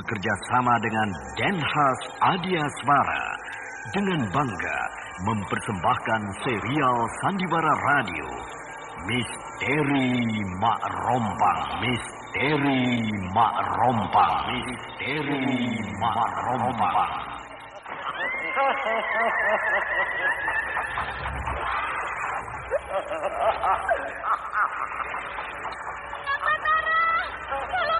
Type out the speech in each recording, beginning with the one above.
bekerja sama dengan Denhas Adiaswara dengan bangga mempersembahkan serial Sandiwara Radio Misteri Mak Rompang Misteri Mak Rompang Misteri Mak Rompang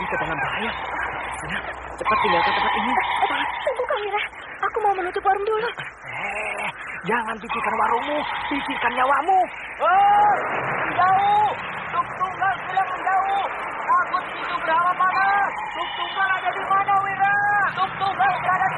kita dalam bahaya. Sudah, cepat tinggalkan tempat ini. Eh, tunggu Kamira, aku mau menutup warung dulu. Eh, jangan pikirkan warungmu, pikirkan nyawamu. Oh, menjauh. Tuk tunggal bilang menjauh. Takut itu berapa mana? Tuk tunggal ada di mana, Wira? Tuk tunggal berada di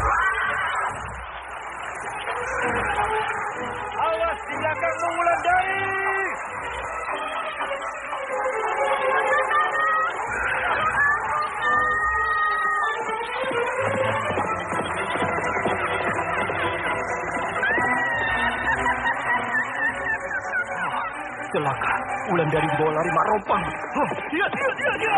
Celaka, ulan dari dibawa lari mak rompang. Oh, dia, dia.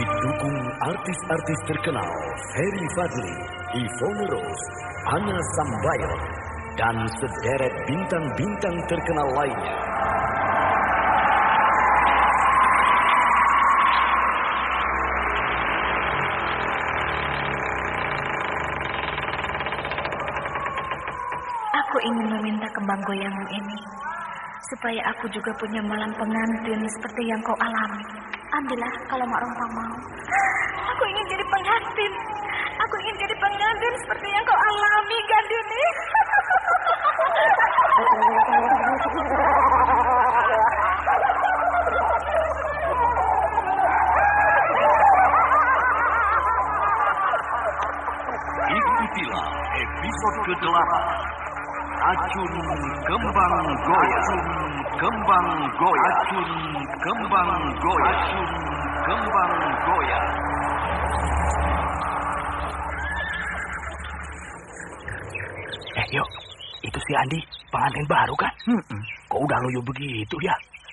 Didukung artis-artis terkenal Ferry Fadli, Yvonne Rose, Anna Sambayon, dan sederet bintang-bintang terkenal lainnya. Aku ingin meminta kembang goyangmu ini. Supaya aku juga punya malam pengantin seperti yang kau alami. Ambillah kalau Mak Rompang mau. Aku ingin jadi pengantin. Aku ingin jadi pengantin seperti yang kau alami, Gandini. Ikutilah episode ke-8. Acun Kembang Goyang. Acun Kembang Goyang. Acun Kembang Goyang. Acun Kembang Goyang. Eh, yuk. Itu si Andi, pengantin baru kan? Kok udah loyo begitu ya?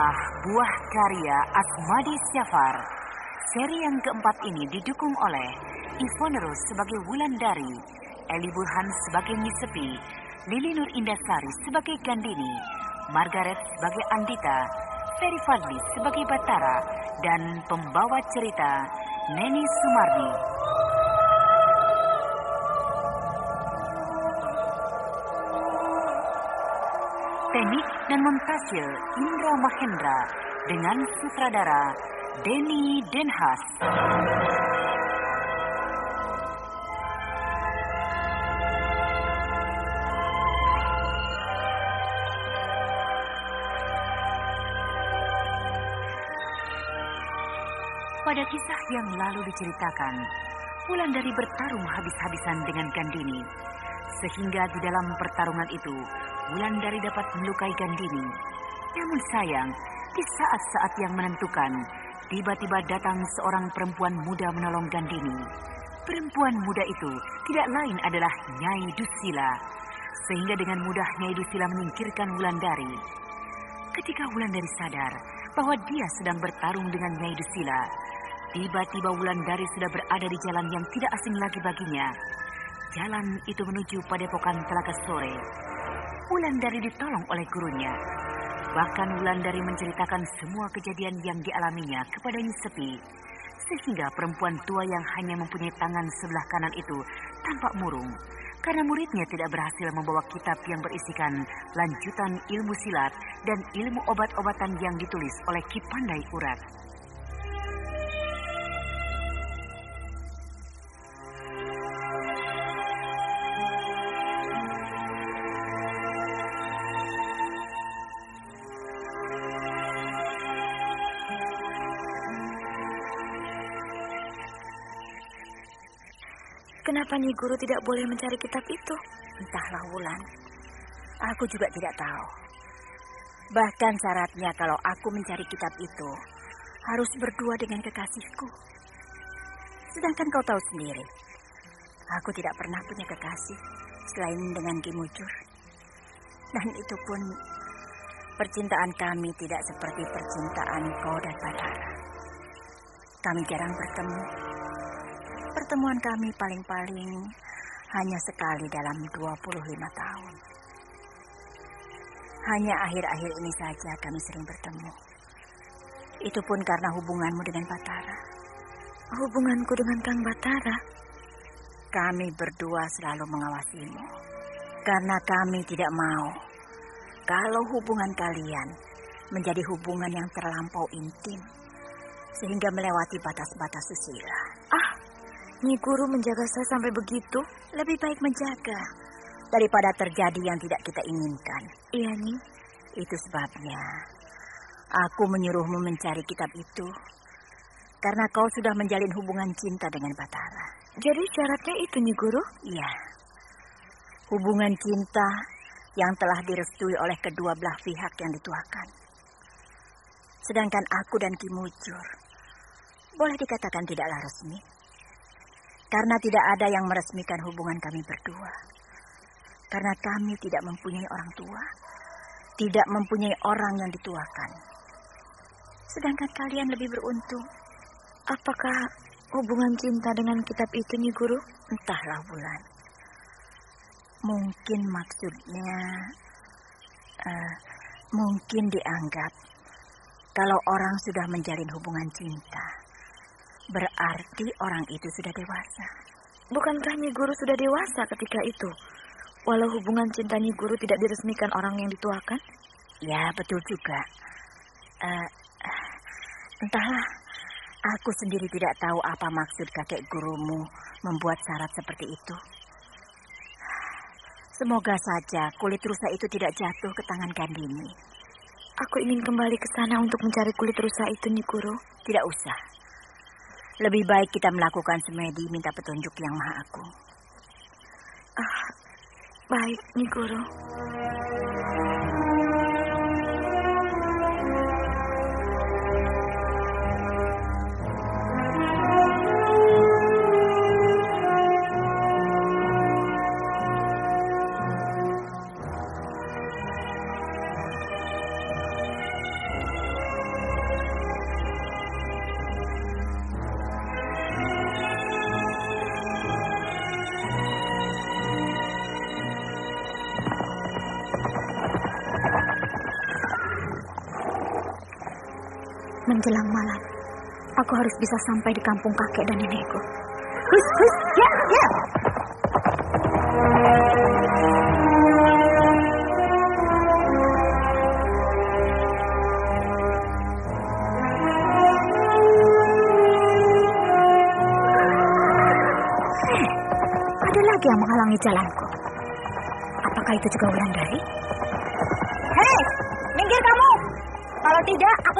Naskah Buah Karya Asmadi Syafar. Seri yang keempat ini didukung oleh Ivone Rose sebagai Wulandari, Eli Burhan sebagai Misepi, Lili Nur Indasari sebagai Gandini, Margaret sebagai Andita, Ferry Fadli sebagai Batara, dan pembawa cerita Neni Sumardi. Teknik dan montase Indra Mahendra dengan sutradara Denny Denhas. Pada kisah yang lalu diceritakan, Wulandari bertarung habis-habisan dengan Gandini. Sehingga di dalam pertarungan itu, Wulandari dapat melukai Gandini. Namun sayang, di saat-saat yang menentukan, tiba-tiba datang seorang perempuan muda menolong Gandini. Perempuan muda itu tidak lain adalah Nyai Dusila. Sehingga dengan mudah Nyai Dusila menyingkirkan Wulandari. Ketika Wulandari sadar bahwa dia sedang bertarung dengan Nyai Dusila, tiba-tiba Wulandari sudah berada di jalan yang tidak asing lagi baginya. Jalan itu menuju padepokan Telaga Sore. Wulandari ditolong oleh gurunya. Bahkan Wulandari menceritakan semua kejadian yang dialaminya kepada Sepi. Sehingga perempuan tua yang hanya mempunyai tangan sebelah kanan itu tampak murung. Karena muridnya tidak berhasil membawa kitab yang berisikan lanjutan ilmu silat dan ilmu obat-obatan yang ditulis oleh Ki Pandai Urat. Kenapa Nyi Guru tidak boleh mencari kitab itu? Entahlah Wulan. Aku juga tidak tahu. Bahkan syaratnya kalau aku mencari kitab itu harus berdua dengan kekasihku. Sedangkan kau tahu sendiri, aku tidak pernah punya kekasih selain dengan Kimujur. Dan itu pun percintaan kami tidak seperti percintaan kau dan Batara. Kami jarang bertemu. Pertemuan kami paling-paling hanya sekali dalam 25 tahun. Hanya akhir-akhir ini saja kami sering bertemu. Itu pun karena hubunganmu dengan Batara. Hubunganku dengan Kang Batara. Kami berdua selalu mengawasimu. Karena kami tidak mau kalau hubungan kalian menjadi hubungan yang terlampau intim. Sehingga melewati batas-batas susila. Nyi Guru menjaga saya sampai begitu? Lebih baik menjaga daripada terjadi yang tidak kita inginkan. Iya, Nyi. Itu sebabnya aku menyuruhmu mencari kitab itu. Karena kau sudah menjalin hubungan cinta dengan Batara. Jadi syaratnya itu, Nyi Guru? Iya. Hubungan cinta yang telah direstui oleh kedua belah pihak yang dituakan. Sedangkan aku dan Kimujur boleh dikatakan tidaklah resmi. Karena tidak ada yang meresmikan hubungan kami berdua. Karena kami tidak mempunyai orang tua. Tidak mempunyai orang yang dituakan. Sedangkan kalian lebih beruntung. Apakah hubungan cinta dengan kitab itu, Nyi Guru? Entahlah, Bulan. Mungkin maksudnya... Uh, mungkin dianggap kalau orang sudah menjalin hubungan cinta, berarti orang itu sudah dewasa. Bukankah Nyi Guru sudah dewasa ketika itu? Walau hubungan cinta Nyi Guru tidak diresmikan orang yang dituakan? Ya, betul juga. Uh, entahlah, aku sendiri tidak tahu apa maksud kakek gurumu membuat syarat seperti itu. Semoga saja kulit rusa itu tidak jatuh ke tangan Gandini. Aku ingin kembali ke sana untuk mencari kulit rusa itu, Nyi Guru. Tidak usah. Lebih baik kita melakukan semedi minta petunjuk yang maha agung. Ah, baik, Nyi Guru. Menjelang malam, aku harus bisa sampai di kampung kakek dan nenekku. Hus, hus, ya, ya. Ada lagi yang menghalangi jalanku. Apakah itu juga Wulandari? Hei, minggir kamu! Kalau tidak, aku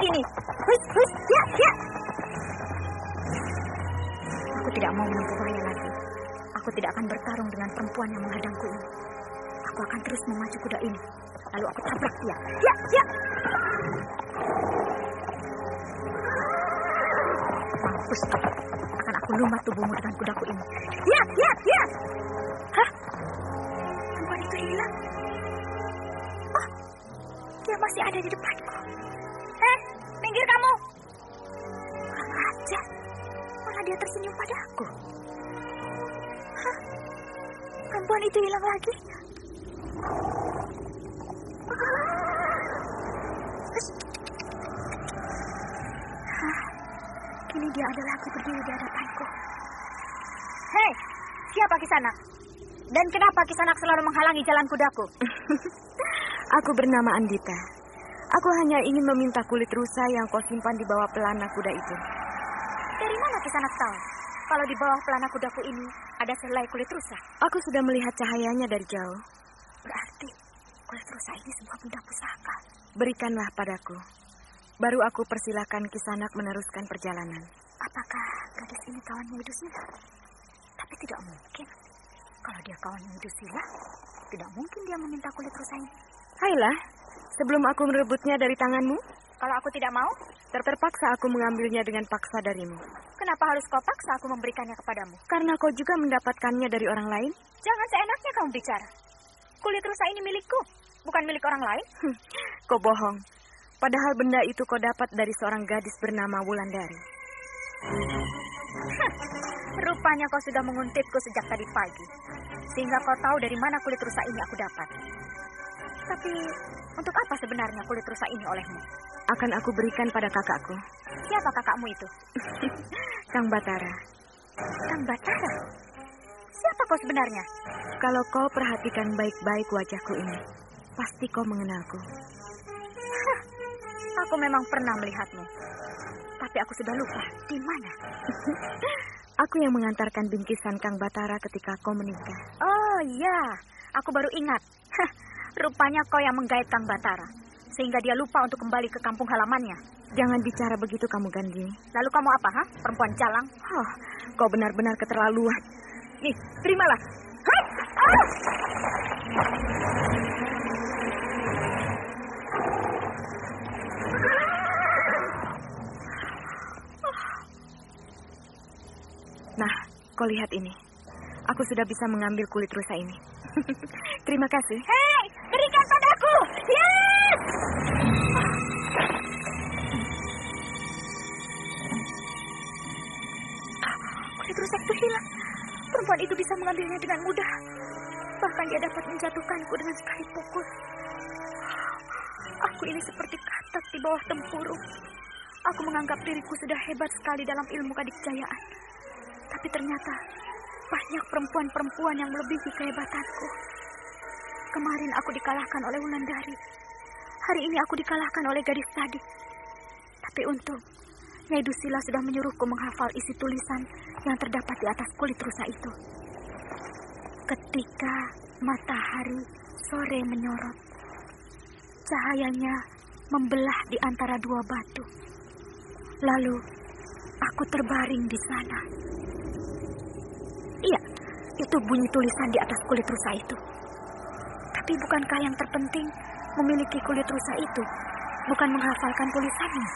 ini. Hus, hus, ya, ya. Aku tidak mau menempuh lagi. Aku tidak akan bertarung dengan perempuan yang menghadangku ini. Aku akan terus memacu kuda ini. Lalu aku tabrak dia. Ya, ya. Mampus. Akan aku lumat tubuhmu dengan kudaku ini. Ya, ya, ya. Hah? Perempuan itu hilang. Oh, dia masih ada di depanku. Minggir kamu. Kurang ajar. Malah dia tersenyum padaku. Hah? Perempuan itu hilang lagi. Kini dia ada lagi berdiri di hadapanku. Hei, siapa Kisanak? Dan kenapa Kisanak selalu menghalangi jalan kudaku? Aku bernama Andita. Aku hanya ingin meminta kulit rusa yang kau simpan di bawah pelana kuda itu. Dari mana Kisanak tahu? Kalau di bawah pelana kudaku ini ada selai kulit rusa. Aku sudah melihat cahayanya dari jauh. Berarti kulit rusa ini sebuah benda pusaka. Berikanlah padaku. Baru aku persilakan Kisanak meneruskan perjalanan. Apakah gadis ini kawannya Idusila? Tapi tidak mungkin. Kalau dia kawannya Idusila, tidak mungkin dia meminta kulit rusa ini. Hailah, sebelum aku merebutnya dari tanganmu, Kalau aku tidak mau, terpaksa aku mengambilnya dengan paksa darimu. kenapa harus kau paksa aku memberikannya kepadamu? Karena kau juga mendapatkannya dari orang lain. Jangan seenaknya kamu bicara. Kulit rusa ini milikku, bukan milik orang lain. Hm, kau bohong. Padahal benda itu kau dapat dari seorang gadis bernama Wulandari. Rupanya kau sudah menguntipku sejak tadi pagi. Sehingga kau tahu dari mana kulit rusa ini aku dapat. Tapi, untuk apa sebenarnya kulit rusa ini olehmu? Akan aku berikan pada kakakku, Siapa kakakmu itu? Kang Batara. Kang Batara. Siapa kau sebenarnya? Kalau kau perhatikan baik-baik wajahku ini, pasti kau mengenalku. Aku memang pernah melihatmu. Tapi aku sudah lupa di mana. Aku yang mengantarkan bingkisan Kang Batara ketika kau menikah. Oh iya, aku baru ingat. Rupanya kau yang menggait Kang Batara. Sehingga dia lupa untuk kembali ke kampung halamannya. Jangan bicara begitu kamu Gandini. Lalu kamu apa, ha? Perempuan jalang? Oh, kau benar-benar keterlaluan. Nih, terimalah. Ah! Nah, kau lihat ini. Aku sudah bisa mengambil kulit rusa ini. Terima kasih. Hei. Yes! Kulit rusak hilang. Perempuan itu bisa mengambilnya dengan mudah. Bahkan dia dapat menjatuhkanku dengan sekali pukul. Aku ini seperti katak di bawah tempurung. Aku menganggap diriku sudah hebat sekali dalam ilmu kadikjayaan. Tapi ternyata banyak perempuan-perempuan yang melebihi kehebatanku. Kemarin aku dikalahkan oleh Wulandari. Hari ini aku dikalahkan oleh gadis tadi. Tapi untung, Nyai Dusila sudah menyuruhku menghafal isi tulisan yang terdapat di atas kulit rusa itu. Ketika matahari sore menyorot, cahayanya membelah di antara dua batu. Lalu aku terbaring di sana. Iya, itu bunyi tulisan di atas kulit rusa itu. Tapi bukankah yang terpenting memiliki kulit rusa itu, bukan menghafalkan tulisannya?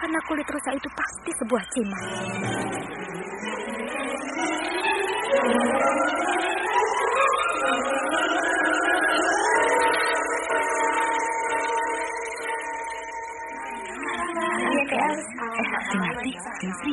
Karena kulit rusa itu pasti sebuah cimat. Eh, Dengarti, Jensri,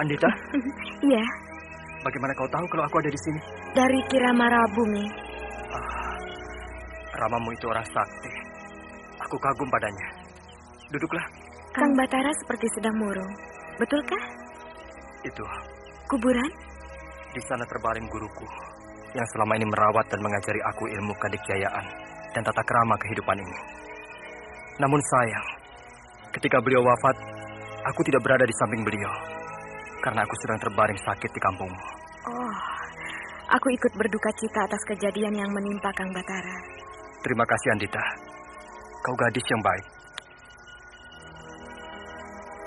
Andita, Iya, bagaimana kau tahu kalau aku ada di sini? dari Kiramara Bumi. Ramamu itu orang sakti. Aku kagum padanya. Duduklah. Kang Batara seperti sedang murung. Betulkah? Itu, Kuburan? di sana terbaring guruku yang selama ini merawat dan mengajari aku ilmu kadikjayaan dan tata krama kehidupan ini. Namun sayang, ketika beliau wafat, aku tidak berada di samping beliau karena aku sedang terbaring sakit di kampungmu. Oh, aku ikut berduka cita atas kejadian yang menimpa Kang Batara. Terima kasih Andita. Kau gadis yang baik.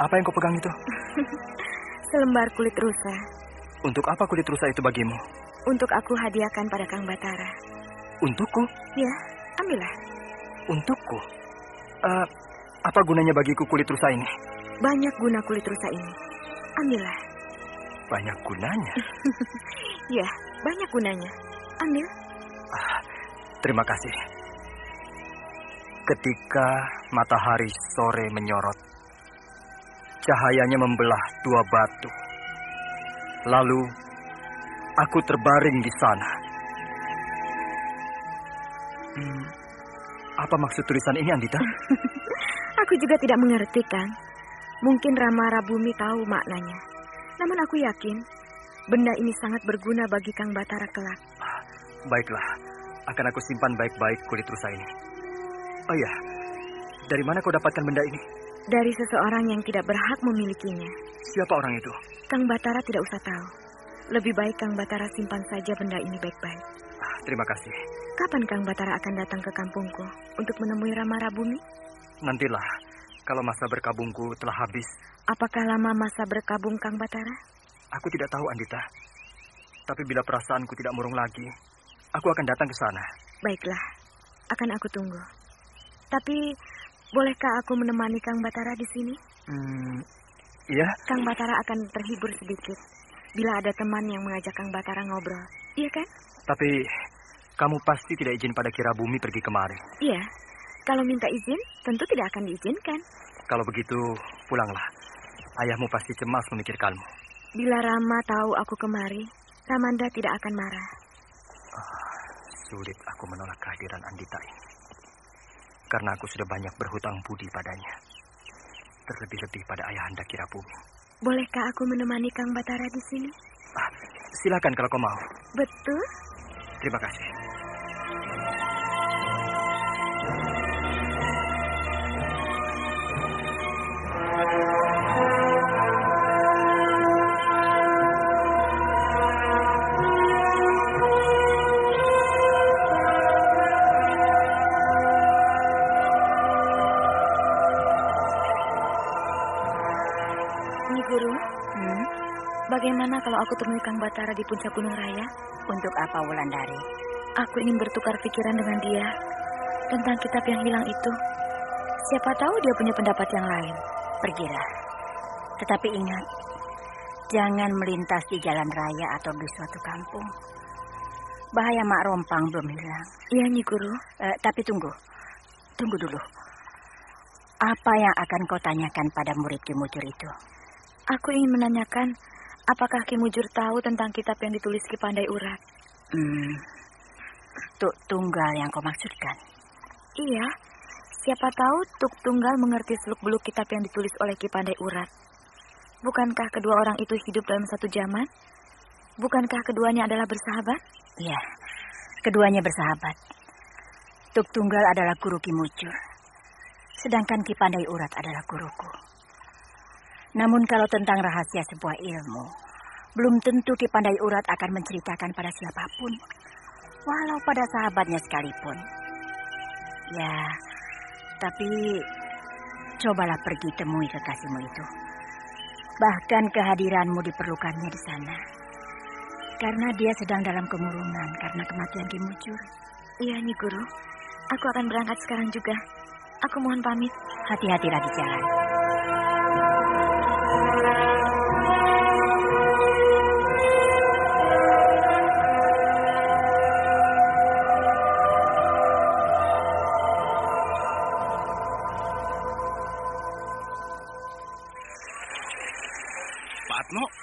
Apa yang kau pegang itu? Selembar kulit rusa Untuk apa kulit rusa itu bagimu? untuk aku hadiahkan pada Kang Batara. Untukku? Ya, ambillah. Untukku? Eh, apa gunanya bagiku kulit rusa ini? Banyak guna kulit rusa ini. Ambillah. Banyak gunanya. Ya, banyak gunanya. Ambil. Terima kasih. Ketika matahari sore menyorot, cahayanya membelah dua batu. Lalu, aku terbaring di sana. Hmm, apa maksud tulisan ini, Andita? Aku juga tidak mengerti, Kang. Mungkin Rama Rabumi tahu maknanya. Namun aku yakin benda ini sangat berguna bagi Kang Batara kelak. Baiklah, akan aku simpan baik-baik kulit rusa ini. Oh iya, dari mana kau dapatkan benda ini? Dari seseorang yang tidak berhak memilikinya. Siapa orang itu? Kang Batara tidak usah tahu. Lebih baik Kang Batara simpan saja benda ini baik-baik. Ah, Terima kasih. Kapan Kang Batara akan datang ke kampungku untuk menemui Rama Rabumi? Nantilah, kalau masa berkabungku telah habis, Apakah lama masa berkabung Kang Batara? aku tidak tahu, Andita. Tapi bila perasaanku tidak murung lagi, aku akan datang ke sana. Baiklah, akan aku tunggu. Tapi, bolehkah aku menemani Kang Batara di sini? Hmm, iya, Kang Batara akan terhibur sedikit bila ada teman yang mengajak Kang Batara ngobrol. Iya kan? tapi kamu pasti tidak izin pada Kira Bumi pergi kemari. Iya. Kalau minta izin, tentu tidak akan diizinkan. Kalau begitu, pulanglah. Ayahmu pasti cemas memikirkanmu. Bila Rama tahu aku kemari, Ramanda tidak akan marah. Sulit aku menolak kehadiran Andita ini. Karena aku sudah banyak berhutang budi padanya. Terlebih-lebih pada ayahanda Kira Bumi. Bolehkah aku menemani Kang Batara di sini? Ah, silakan kalau kau mau. Betul? Terima kasih. Kalau aku temui Kang Batara di puncak Gunung Raya? Untuk apa Wulandari? Aku ingin bertukar pikiran dengan dia tentang kitab yang hilang itu. Siapa tahu dia punya pendapat yang lain. Pergilah. Tetapi ingat, jangan melintas di jalan raya atau di suatu kampung. Bahaya Mak Rompang belum hilang. Iya, Nyi Guru. Eh, tapi tunggu. Tunggu dulu. Apa yang akan kau tanyakan pada murid Kimujur itu? Aku ingin menanyakan, apakah Ki Mujur tahu tentang kitab yang ditulis Ki Pandai Urat? Hmm, Tuk Tunggal yang kau maksudkan? Iya, siapa tahu Tuk Tunggal mengerti seluk-beluk kitab yang ditulis oleh Ki Pandai Urat. Bukankah kedua orang itu hidup dalam satu zaman? Bukankah keduanya adalah bersahabat? Iya, keduanya bersahabat. Tuk Tunggal adalah guru Ki Mucur, sedangkan Ki Pandai Urat adalah guruku. Namun kalau tentang rahasia sebuah ilmu, belum tentu Ki Pandai Urat akan menceritakan pada siapa pun, walau pada sahabatnya sekalipun. Ya, tapi cobalah pergi temui kekasihmu itu. Bahkan kehadiranmu diperlukannya di sana. Karena dia sedang dalam kemurungan karena kematian Ki Mucur. Iya, Nyi Guru. Aku akan berangkat sekarang juga. Aku mohon pamit. Hati-hatilah di jalan. Thank you.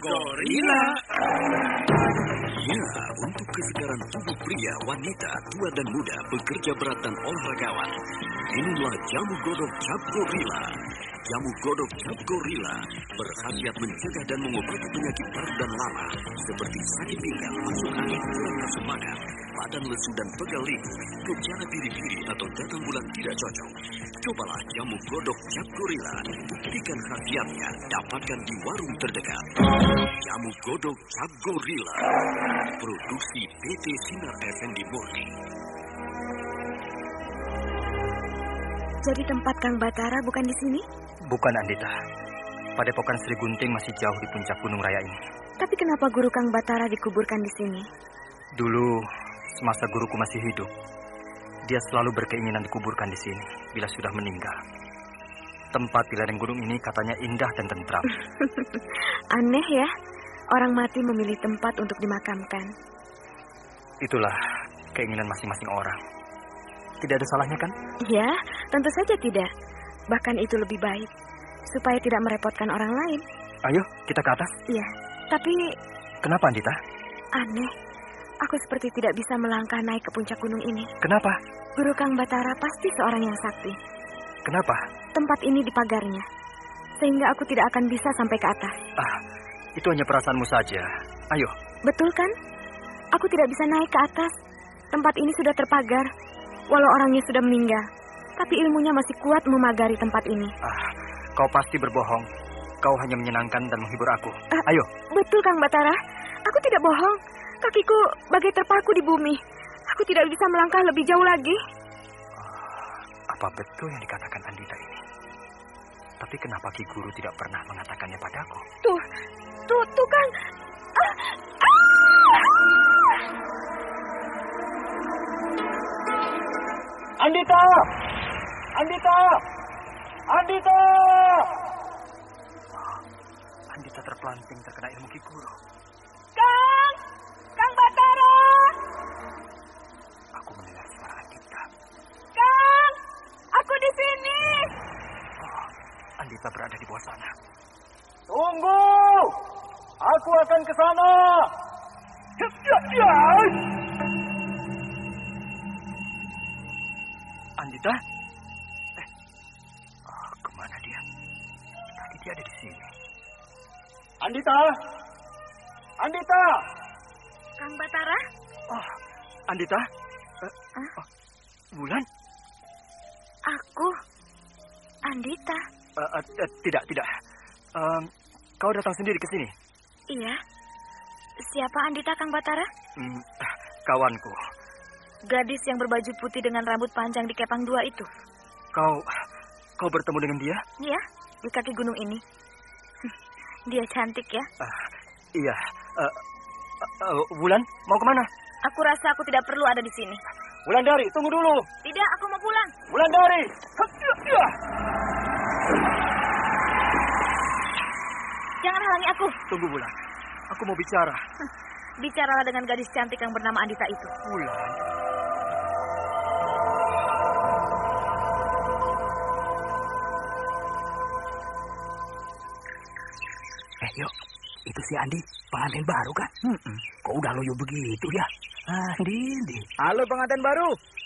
gorila. Ya, untuk kesegaran tubuh pria, wanita, tua dan muda, bekerja berat dan olahragawan. Inilah jamu godok cap gorila. Jamu godok cap gorila berkhasiat mencegah dan mengobati penyakit berat dan lama seperti sakit pinggang, masuk angin, kurang makan, badan lesu dan pegal linu, gejala biri-biri atau datang bulan tidak cocok. Cobalah jamu godok cap gorila. Buktikan khasiatnya. Dapatkan di warung terdekat. Jamu godok cap gorila. Produksi PT Sinar Effendi Murni. Jadi tempat Kang Batara bukan di sini? Bukan Andita. Padepokan Sri Gunting masih jauh di puncak Gunung Raya ini. Tapi kenapa guru Kang Batara dikuburkan di sini? Dulu, semasa guruku masih hidup, dia selalu berkeinginan dikuburkan di sini bila sudah meninggal. Tempat di lereng gunung ini katanya indah dan tentram. Aneh ya, orang mati memilih tempat untuk dimakamkan. Itulah keinginan masing-masing orang. Tidak ada salahnya kan? Ya, tentu saja tidak. Bahkan itu lebih baik, supaya tidak merepotkan orang lain. Ayo, kita ke atas. Iya, tapi Kenapa, Andita? aneh. Aku seperti tidak bisa melangkah naik ke puncak gunung ini. Kenapa? Guru Kang Batara pasti seorang yang sakti. Kenapa? Tempat ini di pagarnya. Sehingga aku tidak akan bisa sampai ke atas. Ah, itu hanya perasaanmu saja. Ayo, Betul kan? Aku tidak bisa naik ke atas. Tempat ini sudah terpagar. Walau orangnya sudah meninggal. Tapi ilmunya masih kuat memagari tempat ini. ah, kau pasti berbohong. Kau hanya menyenangkan dan menghibur aku. Ah. Ayo, Betul Kang Batara. Aku tidak bohong. Kakiku bagai terpaku di bumi. Aku tidak bisa melangkah lebih jauh lagi. apa betul yang dikatakan Andita ini? Tapi kenapa Ki Guru tidak pernah mengatakannya padaku? Tuh, tuh, tuh Kang. Ah, Andita! Andita! Andita! Andita terpelanting terkena ilmu Ki Guru. Kang! Kang Batara! Aku mendengar suara Andita. Kang! Aku di sini! Andita berada di bawah sana. Tunggu! Aku akan ke sana. Andita? Eh, oh, ke mana dia? Tadi dia ada di sini. Andita! Andita! Kang Batara? Oh, Andita? Eh, Hah? oh, Bulan? Aku. Andita. Eh, eh, tidak, tidak. Em, kau datang sendiri ke sini? Iya. Siapa Andita Kang Batara? Hmm, kawanku. Gadis yang berbaju putih dengan rambut panjang di Kepang Dua itu. Kau, kau bertemu dengan dia? Iya, di kaki gunung ini. Dia cantik ya. Ah, iya. Eh, eh, Bulan, mau ke mana? Aku rasa aku tidak perlu ada di sini. Wulandari, tunggu dulu. Tidak, aku mau pulang. Wulandari! Ya, ya. aku. Tunggu Bulan. Aku mau bicara. Bicaralah dengan gadis cantik yang bernama Andita itu. Bulan. Eh, yuk. Itu si Andi, pengantin baru kan? Hmm, Kok udah loyo begitu ya? Andi, Andi. Halo pengantin baru.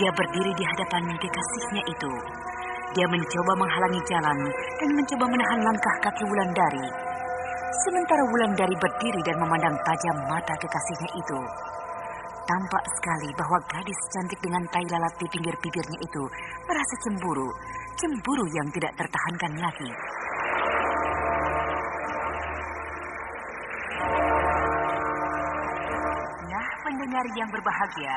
Dia berdiri di hadapan kekasihnya itu. Dia mencoba menghalangi jalan dan mencoba menahan langkah kaki Wulandari. Sementara Wulandari berdiri dan memandang tajam mata kekasihnya itu. Tampak sekali bahwa gadis cantik dengan tai lalat di pinggir bibirnya itu merasa cemburu. Cemburu yang tidak tertahankan lagi. Nah, pendengar yang berbahagia,